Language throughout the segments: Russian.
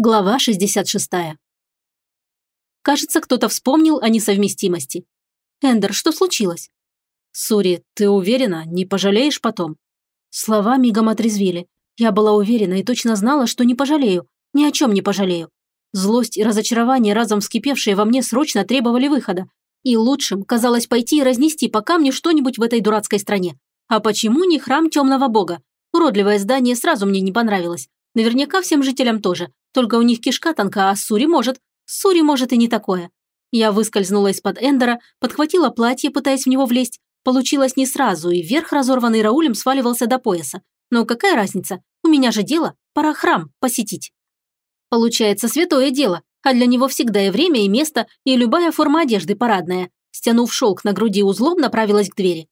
Глава 66. Кажется, кто-то вспомнил о несовместимости. «Эндер, что случилось?» «Сури, ты уверена? Не пожалеешь потом?» Слова мигом отрезвили. Я была уверена и точно знала, что не пожалею. Ни о чем не пожалею. Злость и разочарование, разом вскипевшие во мне, срочно требовали выхода. И лучшим казалось пойти и разнести по камню что-нибудь в этой дурацкой стране. А почему не храм темного бога? Уродливое здание сразу мне не понравилось. Наверняка всем жителям тоже. Только у них кишка тонка, а Сури может. Сури может и не такое. Я выскользнула из-под Эндера, подхватила платье, пытаясь в него влезть. Получилось не сразу, и верх, разорванный Раулем, сваливался до пояса. Но какая разница? У меня же дело. Пора храм посетить. Получается, святое дело, а для него всегда и время, и место, и любая форма одежды парадная. Стянув шелк на груди узлом, направилась к двери.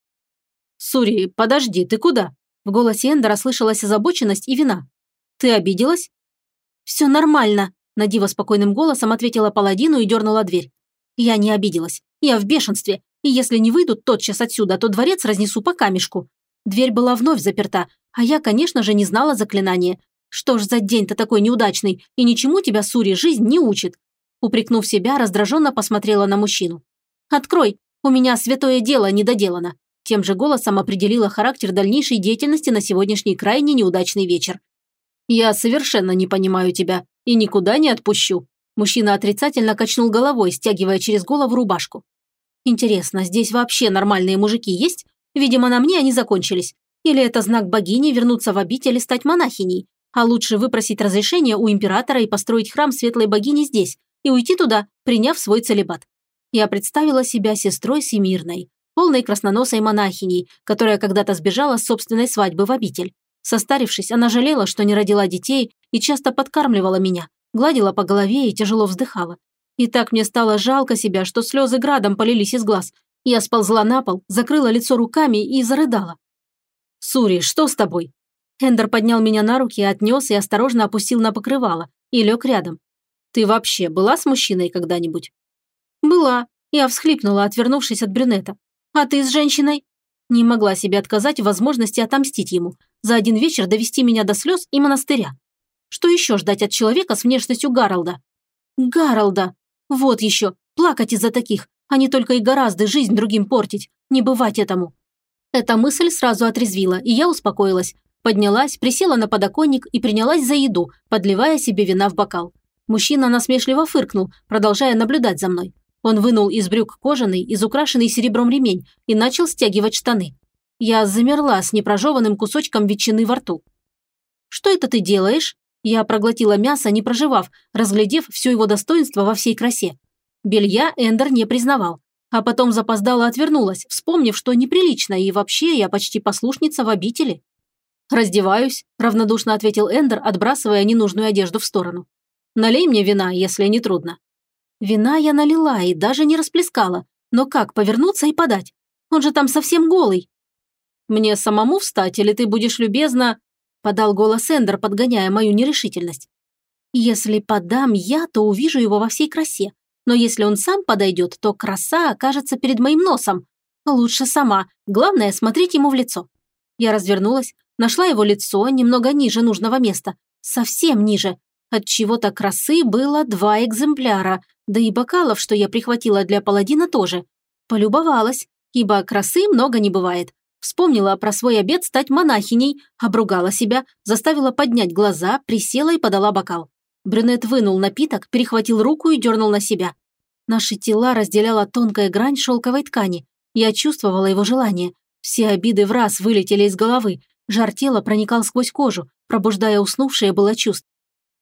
«Сури, подожди, ты куда?» В голосе Эндера слышалась озабоченность и вина. «Ты обиделась?» «Все нормально», – Надива спокойным голосом ответила паладину и дернула дверь. «Я не обиделась. Я в бешенстве. И если не выйдут тотчас отсюда, то дворец разнесу по камешку». Дверь была вновь заперта, а я, конечно же, не знала заклинания. Что ж за день-то такой неудачный, и ничему тебя, Сури, жизнь не учит. Упрекнув себя, раздраженно посмотрела на мужчину. «Открой, у меня святое дело недоделано». Тем же голосом определила характер дальнейшей деятельности на сегодняшний крайне неудачный вечер. «Я совершенно не понимаю тебя и никуда не отпущу». Мужчина отрицательно качнул головой, стягивая через голову рубашку. «Интересно, здесь вообще нормальные мужики есть? Видимо, на мне они закончились. Или это знак богини вернуться в обитель и стать монахиней? А лучше выпросить разрешение у императора и построить храм светлой богини здесь и уйти туда, приняв свой целебат. Я представила себя сестрой Семирной, полной красноносой монахиней, которая когда-то сбежала с собственной свадьбы в обитель. Состарившись, она жалела, что не родила детей и часто подкармливала меня, гладила по голове и тяжело вздыхала. И так мне стало жалко себя, что слезы градом полились из глаз. Я сползла на пол, закрыла лицо руками и зарыдала. «Сури, что с тобой?» Эндер поднял меня на руки, отнес и осторожно опустил на покрывало и лег рядом. «Ты вообще была с мужчиной когда-нибудь?» «Была». Я всхлипнула, отвернувшись от брюнета. «А ты с женщиной?» Не могла себе отказать в возможности отомстить ему, за один вечер довести меня до слез и монастыря. Что еще ждать от человека с внешностью Гаролда? Гаролда! Вот еще, плакать из-за таких, а не только и гораздо жизнь другим портить. Не бывать этому. Эта мысль сразу отрезвила, и я успокоилась. Поднялась, присела на подоконник и принялась за еду, подливая себе вина в бокал. Мужчина насмешливо фыркнул, продолжая наблюдать за мной. Он вынул из брюк кожаный, изукрашенный серебром ремень и начал стягивать штаны. Я замерла с непрожеванным кусочком ветчины во рту. «Что это ты делаешь?» Я проглотила мясо, не проживав, разглядев все его достоинство во всей красе. Белья Эндер не признавал. А потом запоздала отвернулась, вспомнив, что неприлично, и вообще я почти послушница в обители. «Раздеваюсь», – равнодушно ответил Эндер, отбрасывая ненужную одежду в сторону. «Налей мне вина, если не трудно». Вина я налила и даже не расплескала. Но как повернуться и подать? Он же там совсем голый. «Мне самому встать, или ты будешь любезно...» подал голос Эндер, подгоняя мою нерешительность. «Если подам я, то увижу его во всей красе. Но если он сам подойдет, то краса окажется перед моим носом. Лучше сама. Главное, смотреть ему в лицо». Я развернулась, нашла его лицо немного ниже нужного места. Совсем ниже. От чего-то красы было два экземпляра, да и бокалов, что я прихватила для паладина, тоже. Полюбовалась, ибо красы много не бывает. Вспомнила про свой обед стать монахиней, обругала себя, заставила поднять глаза, присела и подала бокал. Брюнет вынул напиток, перехватил руку и дернул на себя. Наши тела разделяла тонкая грань шелковой ткани. Я чувствовала его желание. Все обиды в раз вылетели из головы. Жар тела проникал сквозь кожу, пробуждая уснувшее было чувство.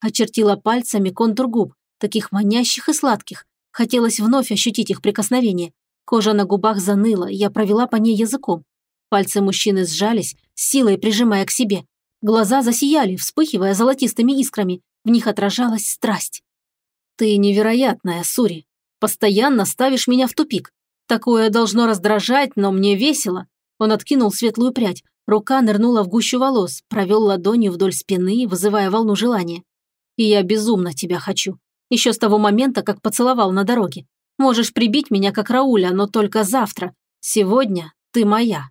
Очертила пальцами контур губ, таких манящих и сладких. Хотелось вновь ощутить их прикосновение. Кожа на губах заныла, я провела по ней языком. Пальцы мужчины сжались, силой прижимая к себе. Глаза засияли, вспыхивая золотистыми искрами. В них отражалась страсть. «Ты невероятная, Сури. Постоянно ставишь меня в тупик. Такое должно раздражать, но мне весело». Он откинул светлую прядь. Рука нырнула в гущу волос, провел ладонью вдоль спины, вызывая волну желания. «И я безумно тебя хочу. Еще с того момента, как поцеловал на дороге. Можешь прибить меня, как Рауля, но только завтра. Сегодня ты моя».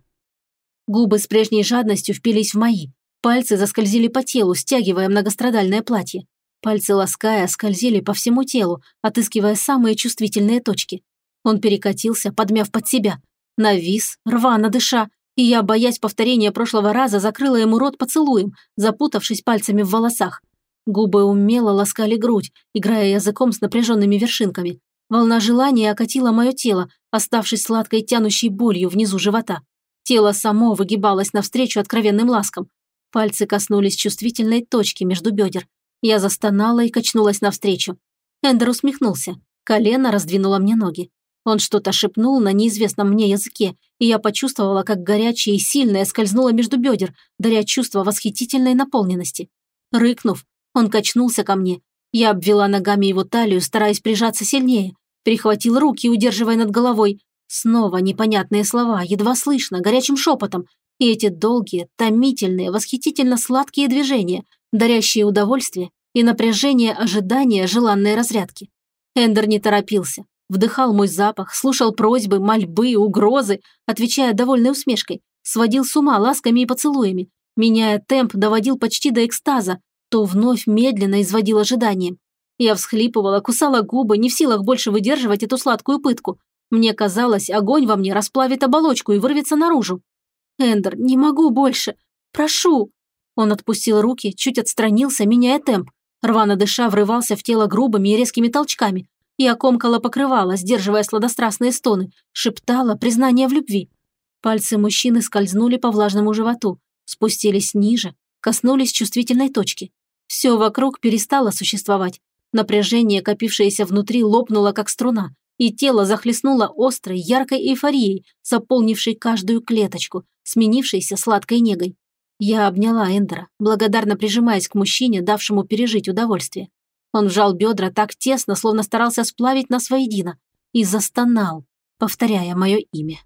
Губы с прежней жадностью впились в мои. Пальцы заскользили по телу, стягивая многострадальное платье. Пальцы лаская скользили по всему телу, отыскивая самые чувствительные точки. Он перекатился, подмяв под себя. Навис, рвано дыша, и я, боясь повторения прошлого раза, закрыла ему рот поцелуем, запутавшись пальцами в волосах. Губы умело ласкали грудь, играя языком с напряженными вершинками. Волна желания окатила мое тело, оставшись сладкой тянущей болью внизу живота. Тело само выгибалось навстречу откровенным ласкам. Пальцы коснулись чувствительной точки между бедер. Я застонала и качнулась навстречу. Эндер усмехнулся. Колено раздвинуло мне ноги. Он что-то шепнул на неизвестном мне языке, и я почувствовала, как горячее и сильное скользнуло между бедер, даря чувство восхитительной наполненности. Рыкнув, он качнулся ко мне. Я обвела ногами его талию, стараясь прижаться сильнее. Перехватил руки, удерживая над головой. Снова непонятные слова, едва слышно, горячим шепотом. И эти долгие, томительные, восхитительно сладкие движения, дарящие удовольствие и напряжение ожидания желанной разрядки. Эндер не торопился. Вдыхал мой запах, слушал просьбы, мольбы, угрозы, отвечая довольной усмешкой. Сводил с ума ласками и поцелуями. Меняя темп, доводил почти до экстаза, то вновь медленно изводил ожиданием. Я всхлипывала, кусала губы, не в силах больше выдерживать эту сладкую пытку. Мне казалось, огонь во мне расплавит оболочку и вырвется наружу. «Эндер, не могу больше! Прошу!» Он отпустил руки, чуть отстранился, меняя темп. Рвано дыша врывался в тело грубыми и резкими толчками. Я комкала покрывала, сдерживая сладострастные стоны, шептала признание в любви. Пальцы мужчины скользнули по влажному животу, спустились ниже, коснулись чувствительной точки. Все вокруг перестало существовать. Напряжение, копившееся внутри, лопнуло, как струна, и тело захлестнуло острой, яркой эйфорией, заполнившей каждую клеточку, сменившейся сладкой негой. Я обняла Эндера, благодарно прижимаясь к мужчине, давшему пережить удовольствие. Он вжал бедра так тесно, словно старался сплавить нас воедино, и застонал, повторяя мое имя.